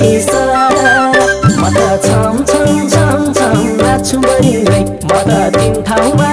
म त छम छम छम छम तिन ठाउँमा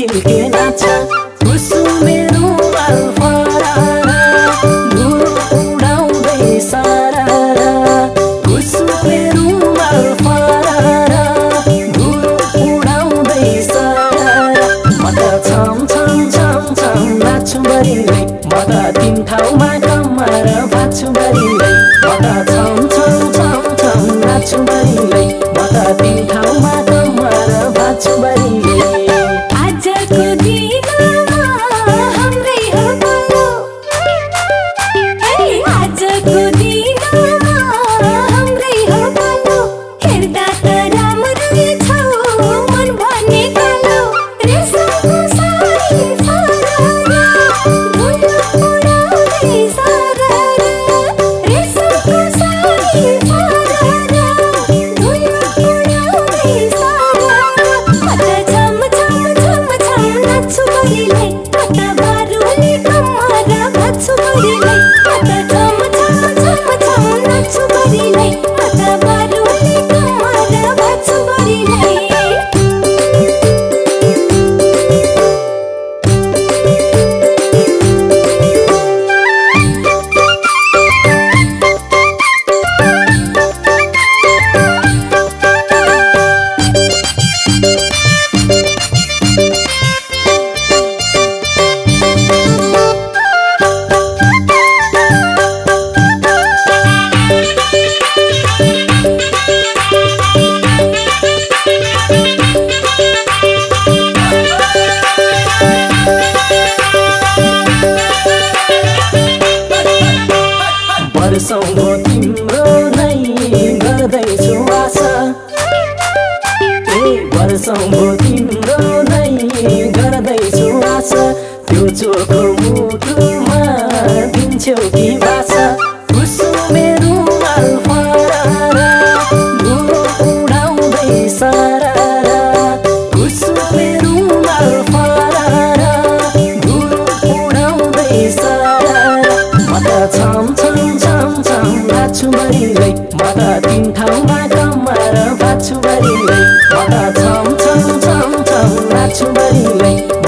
झिल्के मेरो सारा। घुसु मेरो अल्फरा धुर उडाउँदै सारा। म त छम छम छम म त तिन ठाउँमा कमर भाँच्छु क्ष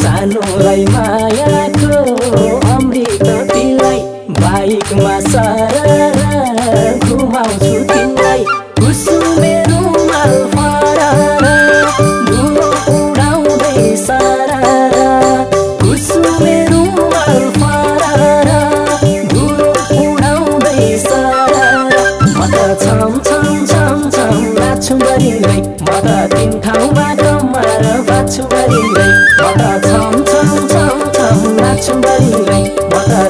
सानो राई मायाको bacin bai mata